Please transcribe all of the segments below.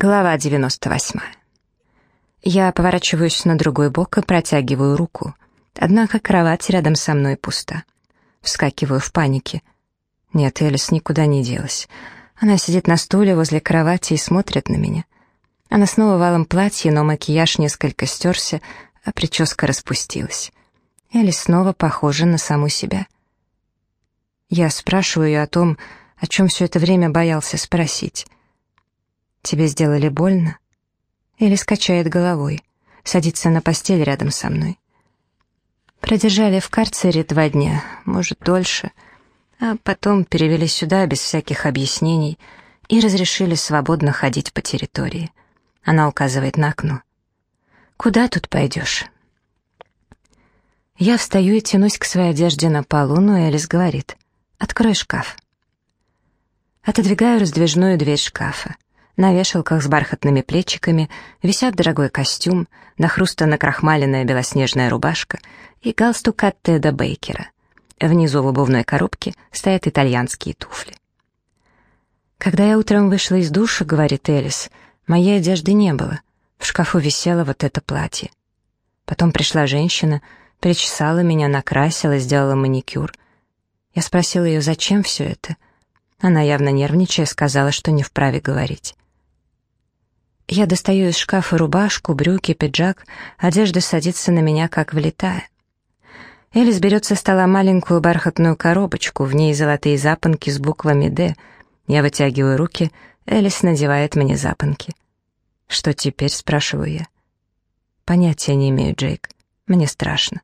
Глава 98. Я поворачиваюсь на другой бок и протягиваю руку. Однако кровать рядом со мной пуста. Вскакиваю в панике. Нет, Элис никуда не делась. Она сидит на стуле возле кровати и смотрит на меня. Она снова в алом платье, но макияж несколько стерся, а прическа распустилась. Элис снова похожа на саму себя. Я спрашиваю ее о том, о чем все это время боялся спросить. «Тебе сделали больно?» Или скачает головой, садится на постель рядом со мной. Продержали в карцере два дня, может, дольше, а потом перевели сюда без всяких объяснений и разрешили свободно ходить по территории. Она указывает на окно. «Куда тут пойдешь?» Я встаю и тянусь к своей одежде на полу, но Элис говорит «Открой шкаф». Отодвигаю раздвижную дверь шкафа. На вешалках с бархатными плечиками висят дорогой костюм, нахрустана крахмаленная белоснежная рубашка и галстук от Теда Бейкера. Внизу в обувной коробке стоят итальянские туфли. «Когда я утром вышла из душа, — говорит Элис, — моей одежды не было. В шкафу висело вот это платье. Потом пришла женщина, причесала меня, накрасила, сделала маникюр. Я спросила ее, зачем все это. Она, явно нервничая, сказала, что не вправе говорить. Я достаю из шкафа рубашку, брюки, пиджак, одежда садится на меня, как влетая. Элис берет со стола маленькую бархатную коробочку, в ней золотые запонки с буквами «Д». Я вытягиваю руки, Элис надевает мне запонки. «Что теперь?» — спрашиваю я. «Понятия не имею, Джейк. Мне страшно».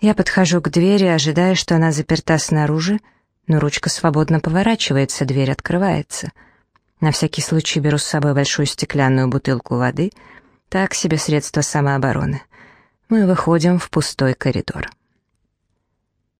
Я подхожу к двери, ожидая, что она заперта снаружи, но ручка свободно поворачивается, дверь открывается — на всякий случай беру с собой большую стеклянную бутылку воды, так себе средство самообороны. Мы выходим в пустой коридор.